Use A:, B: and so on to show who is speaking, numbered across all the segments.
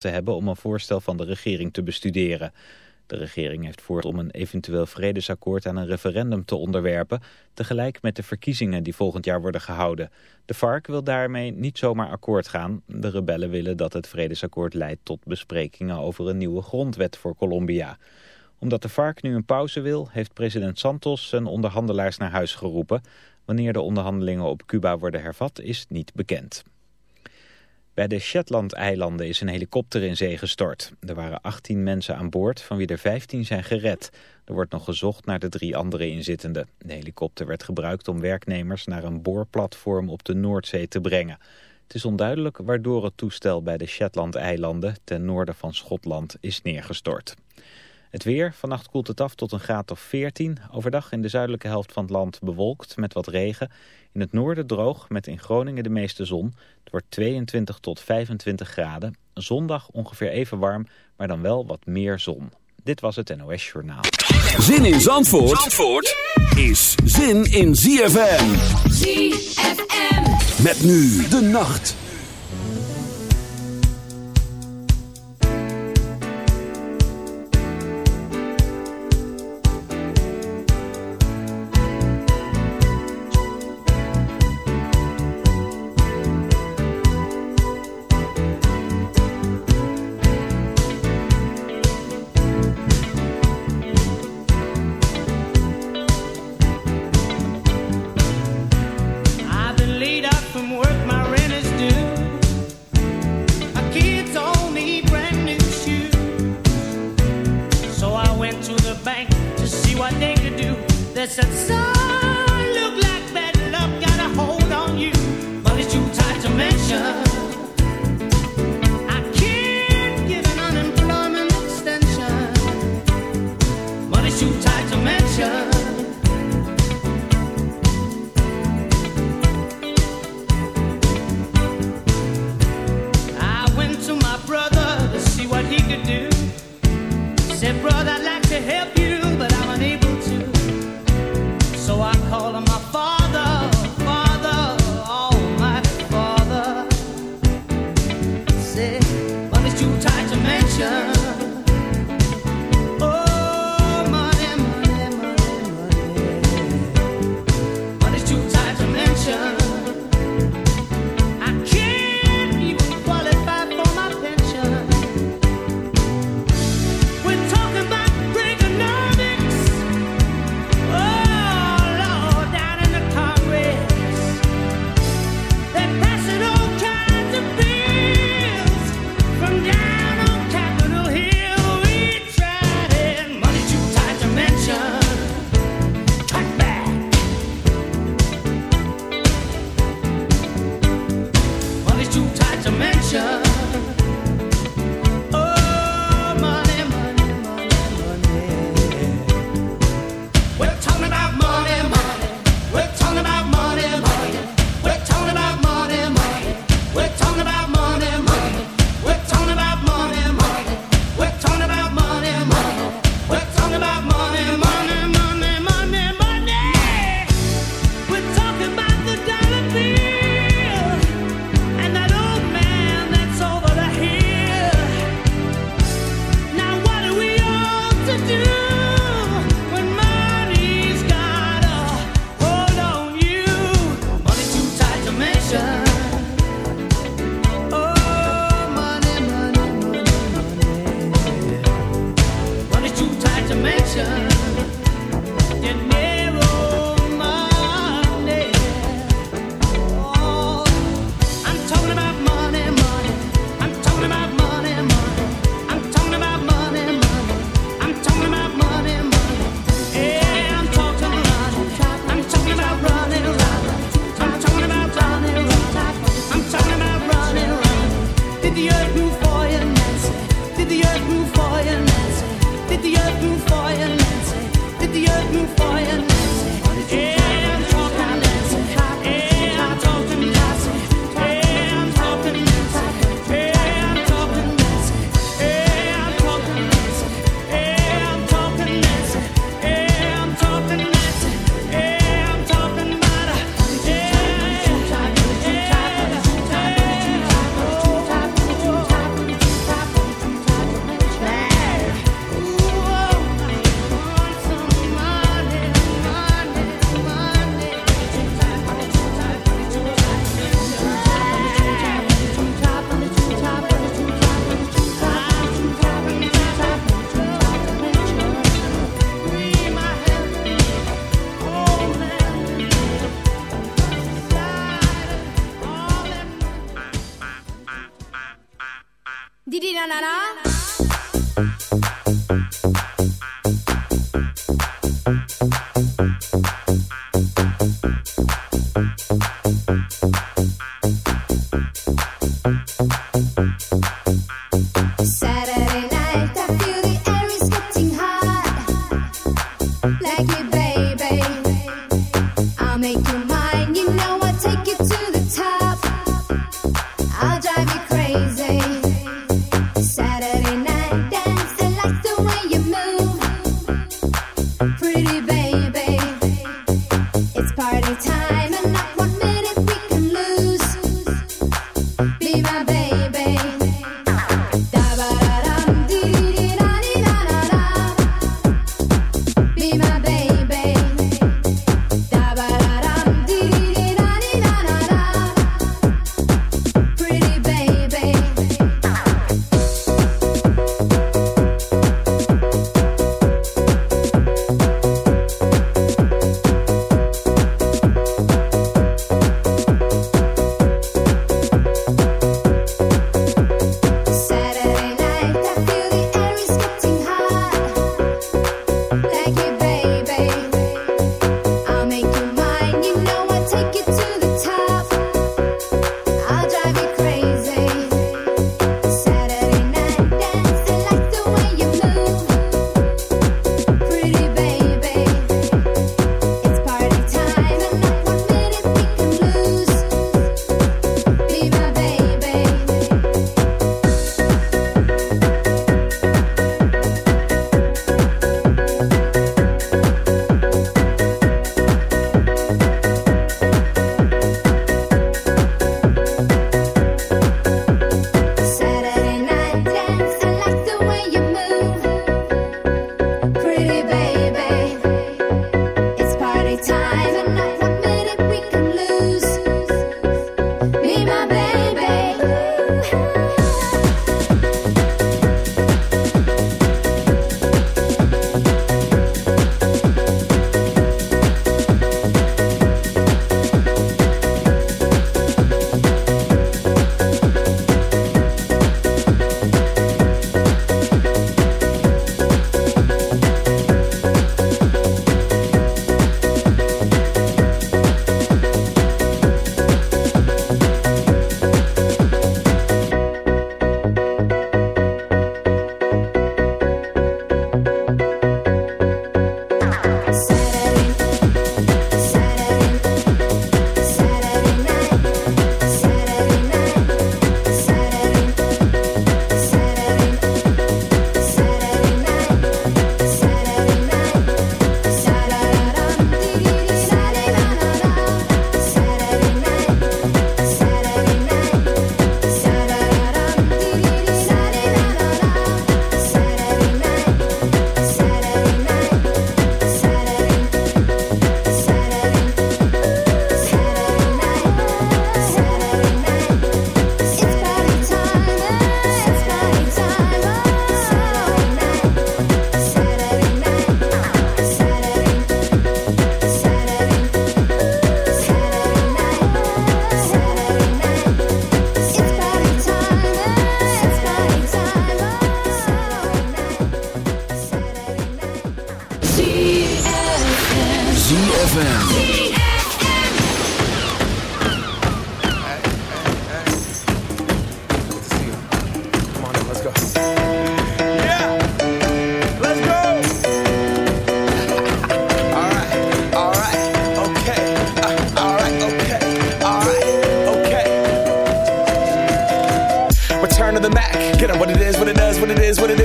A: te hebben om een voorstel van de regering te bestuderen. De regering heeft voor om een eventueel vredesakkoord aan een referendum te onderwerpen, tegelijk met de verkiezingen die volgend jaar worden gehouden. De FARC wil daarmee niet zomaar akkoord gaan. De rebellen willen dat het vredesakkoord leidt tot besprekingen over een nieuwe grondwet voor Colombia. Omdat de FARC nu een pauze wil, heeft president Santos zijn onderhandelaars naar huis geroepen. Wanneer de onderhandelingen op Cuba worden hervat is niet bekend. Bij de Shetland-eilanden is een helikopter in zee gestort. Er waren 18 mensen aan boord, van wie er 15 zijn gered. Er wordt nog gezocht naar de drie andere inzittenden. De helikopter werd gebruikt om werknemers naar een boorplatform op de Noordzee te brengen. Het is onduidelijk waardoor het toestel bij de Shetland-eilanden ten noorden van Schotland is neergestort. Het weer, vannacht koelt het af tot een graad of 14. Overdag in de zuidelijke helft van het land bewolkt met wat regen. In het noorden droog met in Groningen de meeste zon. Het wordt 22 tot 25 graden. Zondag ongeveer even warm, maar dan wel wat meer zon. Dit was het NOS Journaal.
B: Zin in Zandvoort, Zandvoort is zin in ZFM.
C: ZFM.
B: Met nu de nacht.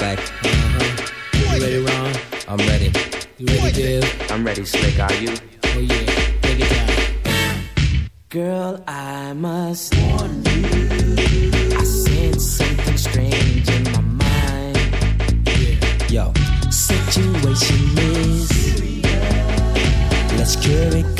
D: effect. Uh-huh.
E: You ready, Ron?
D: I'm ready.
E: You ready, Dib?
D: I'm ready, Slick. Are you?
E: Oh, yeah. Take it down.
D: Girl, I must warn you. I sense something strange in my mind. Yeah. Yo. Situation is. Let's cure it.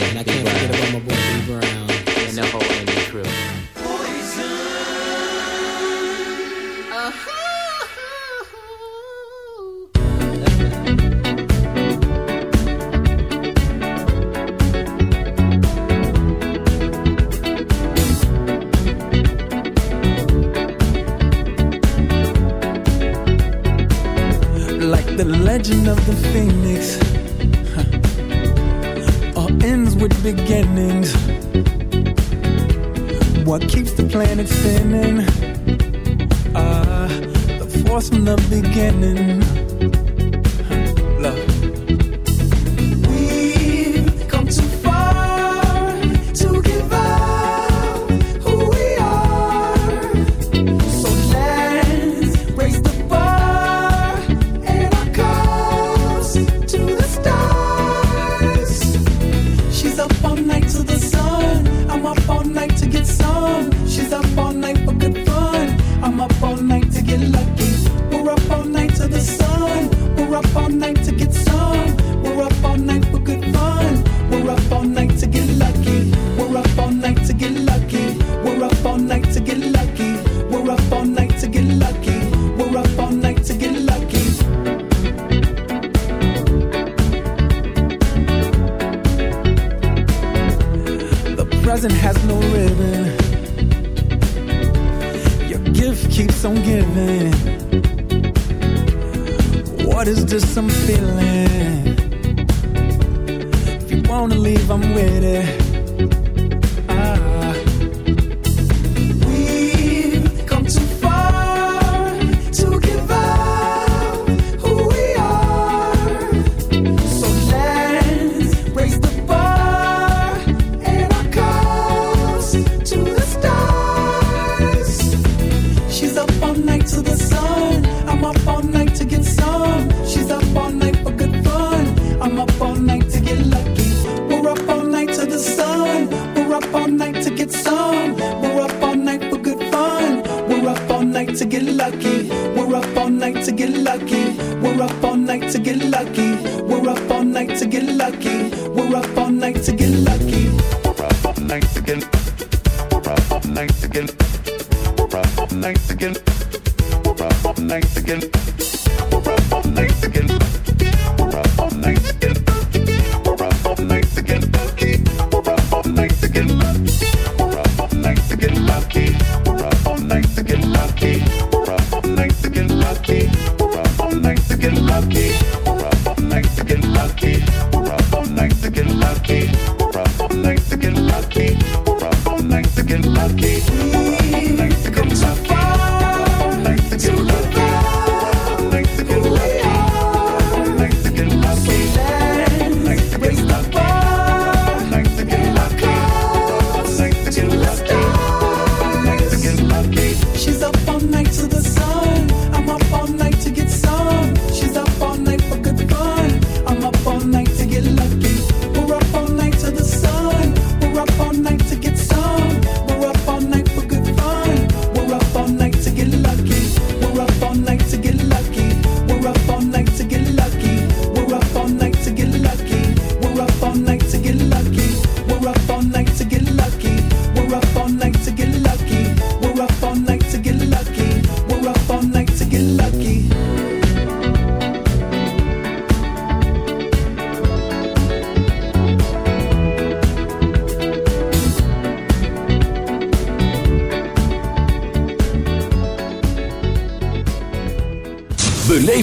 F: and I
G: can't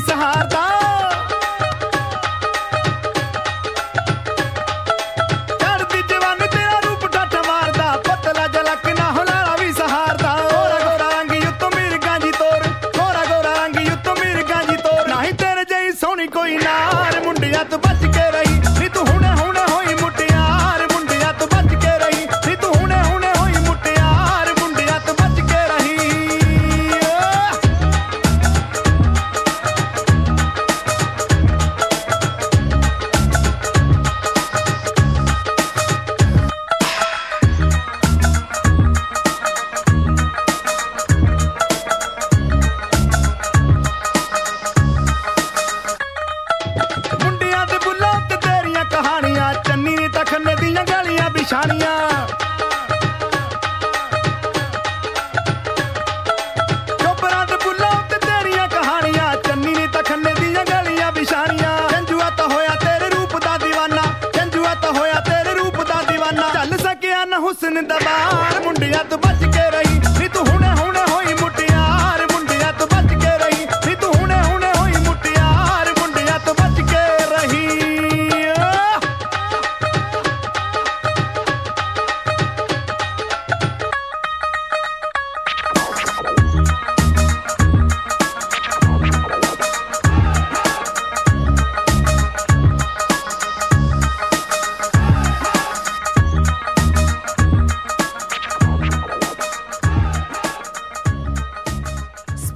H: सहारता।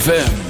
I: ZFM.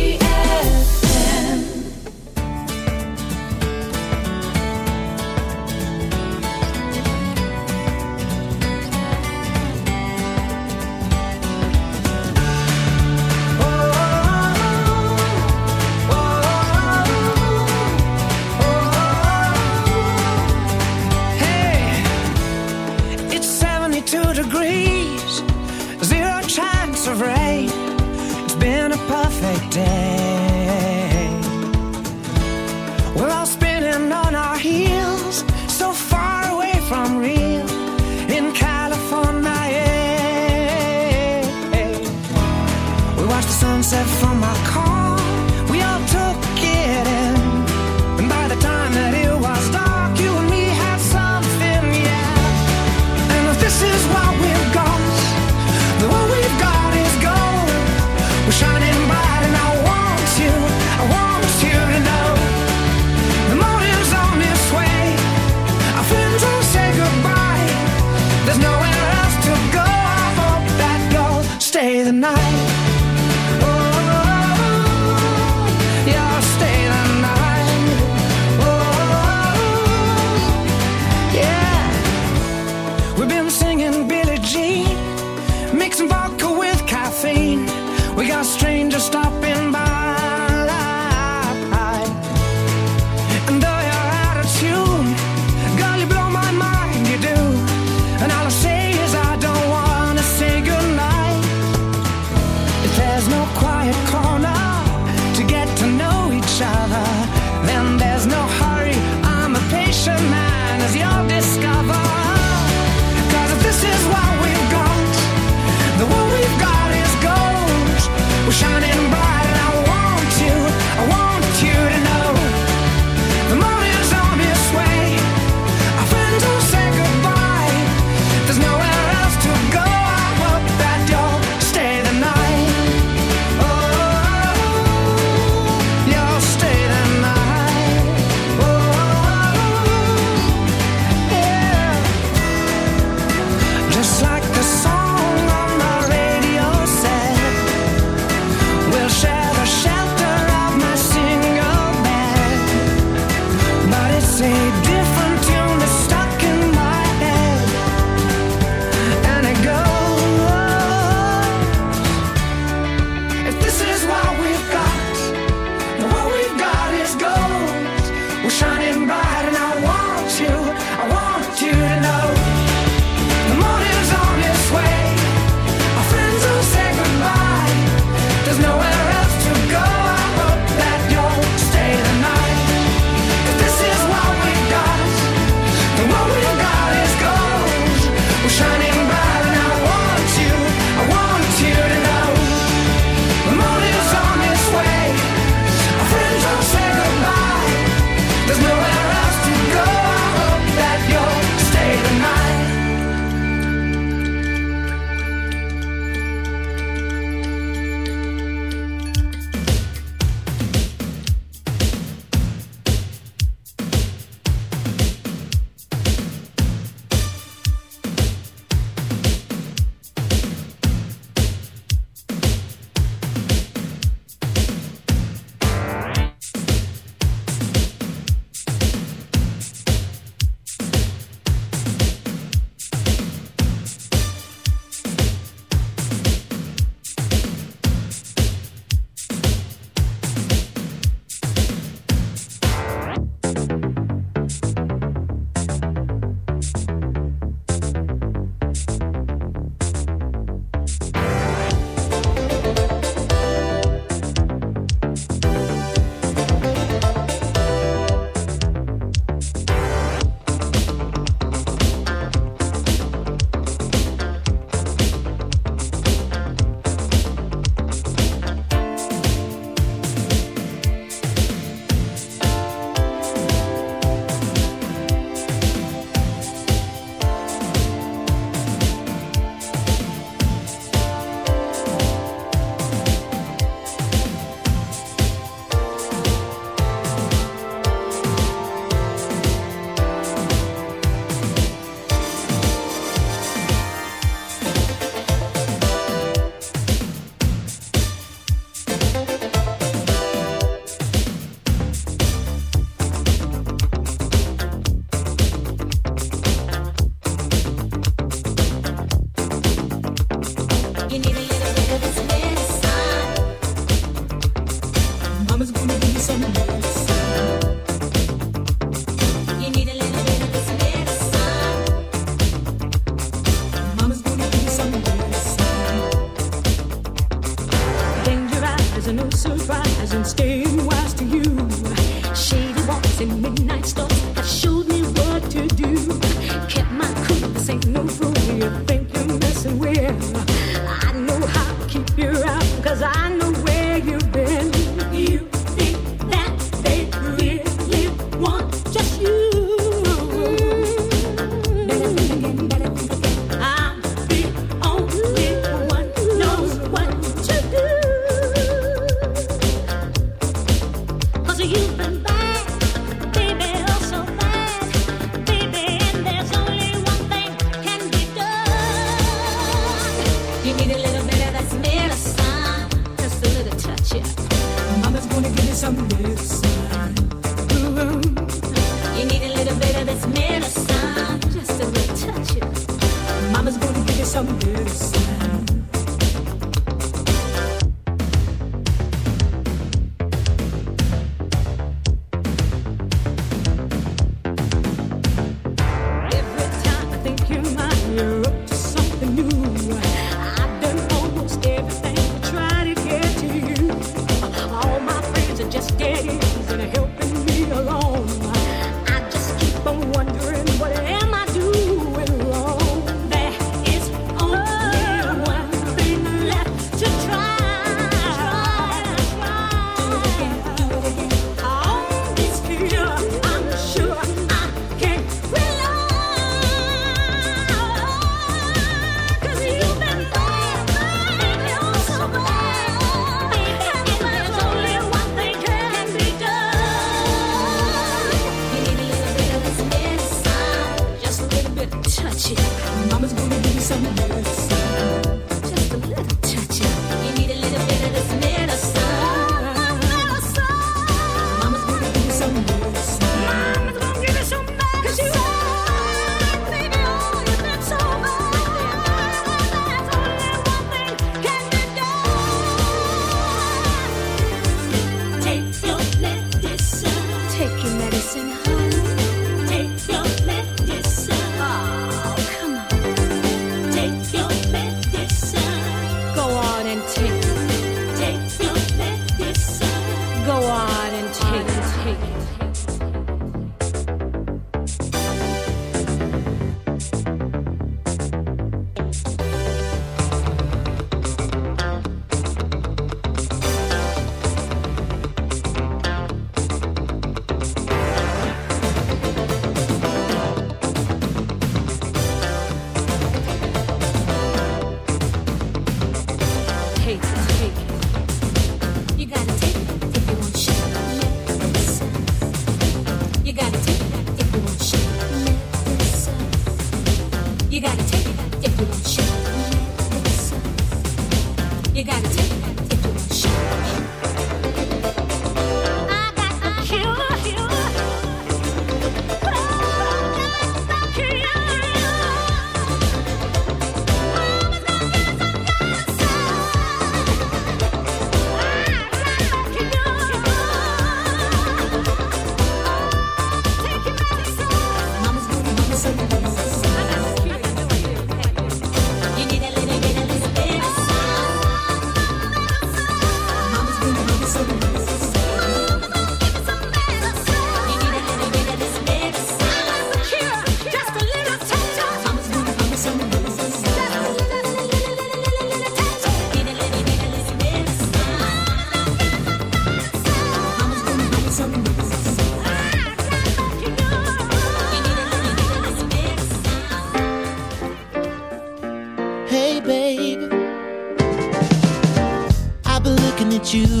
J: You,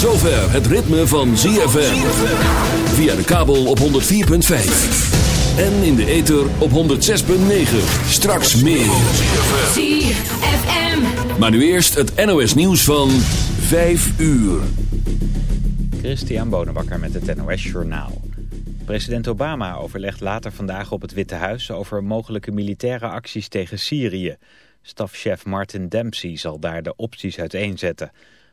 H: Zover het ritme van ZFM. Via de kabel op 104.5. En in de ether op 106.9. Straks meer.
C: ZFM.
H: Maar nu eerst het NOS nieuws van 5 uur.
A: Christian Bonenbakker met het NOS Journaal. President Obama overlegt later vandaag op het Witte Huis over mogelijke militaire acties tegen Syrië. Stafchef Martin Dempsey zal daar de opties uiteenzetten.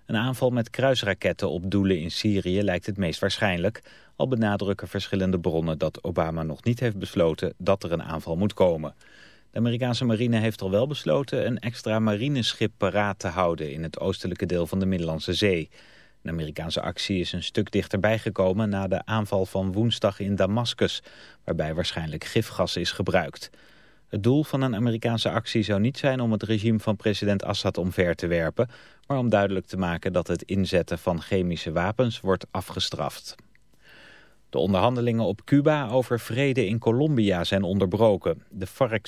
A: Een aanval met kruisraketten op doelen in Syrië lijkt het meest waarschijnlijk. Al benadrukken verschillende bronnen dat Obama nog niet heeft besloten dat er een aanval moet komen. De Amerikaanse marine heeft al wel besloten een extra marineschip paraat te houden in het oostelijke deel van de Middellandse Zee. De Amerikaanse actie is een stuk dichterbij gekomen na de aanval van woensdag in Damascus, waarbij waarschijnlijk gifgas is gebruikt. Het doel van een Amerikaanse actie zou niet zijn om het regime van president Assad omver te werpen, maar om duidelijk te maken dat het inzetten van chemische wapens wordt afgestraft. De onderhandelingen op Cuba over vrede in Colombia zijn onderbroken. De FARC